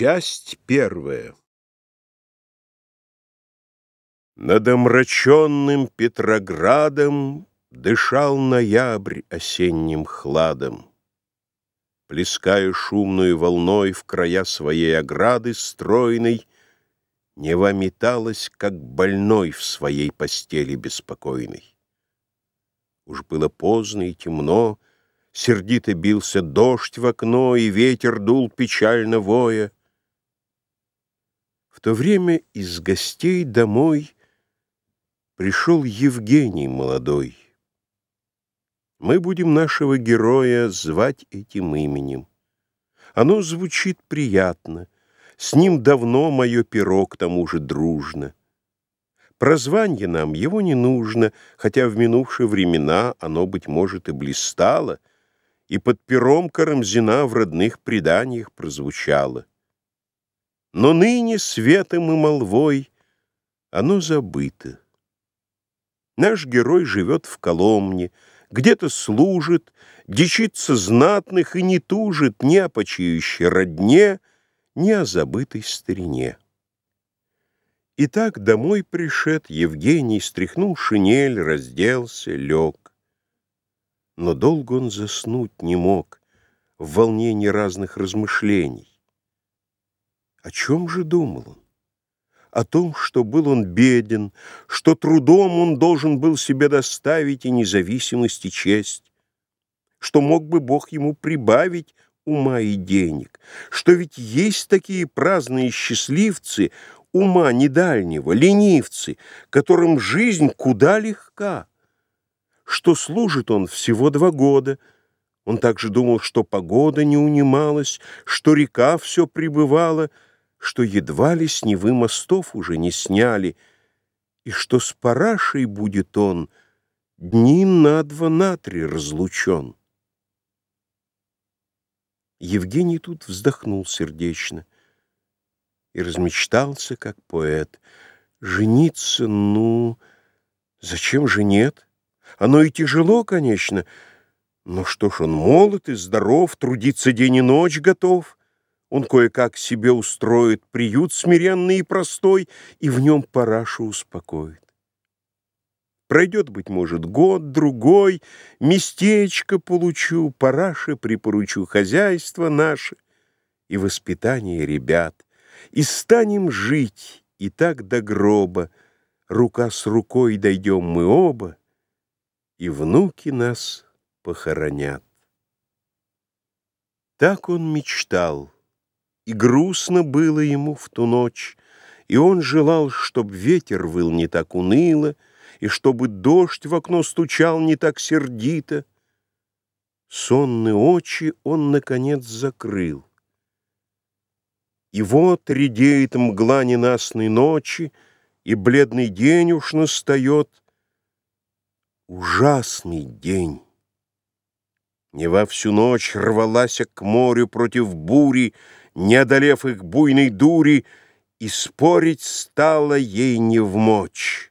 Часть первая Над омраченным Петроградом Дышал ноябрь осенним хладом. Плеская шумную волной В края своей ограды стройной, Нева металась, как больной В своей постели беспокойной. Уж было поздно и темно, Сердито бился дождь в окно, И ветер дул печально воя. В то время из гостей домой Пришел Евгений молодой. Мы будем нашего героя звать этим именем. Оно звучит приятно, с ним давно мое перо к тому же дружно. Прозванье нам его не нужно, хотя в минувшие времена оно, быть может, и блистало, и под пером Карамзина в родных преданиях прозвучало. Но ныне светом и молвой оно забыто. Наш герой живет в Коломне, где-то служит, дичится знатных и не тужит ни о почиющей родне, ни о забытой старине. Итак, домой пришед, Евгений стряхнул шинель, разделся, лег. Но долго он заснуть не мог в волнении разных размышлений. О чем же думал он? О том, что был он беден, что трудом он должен был себе доставить и независимость, и честь, что мог бы Бог ему прибавить ума и денег, что ведь есть такие праздные счастливцы, ума недальнего, ленивцы, которым жизнь куда легка, что служит он всего два года, он также думал, что погода не унималась, что река все пребывала, что едва ли с Невы мостов уже не сняли, и что с парашей будет он дни на два на три разлучен. Евгений тут вздохнул сердечно и размечтался, как поэт. Жениться, ну, зачем же нет? Оно и тяжело, конечно, но что ж, он молод и здоров, трудиться день и ночь готов. Он кое-как себе устроит приют смиренный и простой, и в нем парашу успокоит. Пройдет, быть может, год, другой, местечко получу, параше припоручу хозяйство наше и воспитание ребят, и станем жить, и так до гроба, рука с рукой дойдем мы оба, и внуки нас похоронят. Так он мечтал и грустно было ему в ту ночь, и он желал, чтоб ветер выл не так уныло, и чтобы дождь в окно стучал не так сердито. Сонные очи он, наконец, закрыл. И вот редеет мгла ненастной ночи, и бледный день уж настает. Ужасный день. Не во всю ночь рвалась к морю против бури, не одолев их буйной дури, и спорить стало ей не в мочь.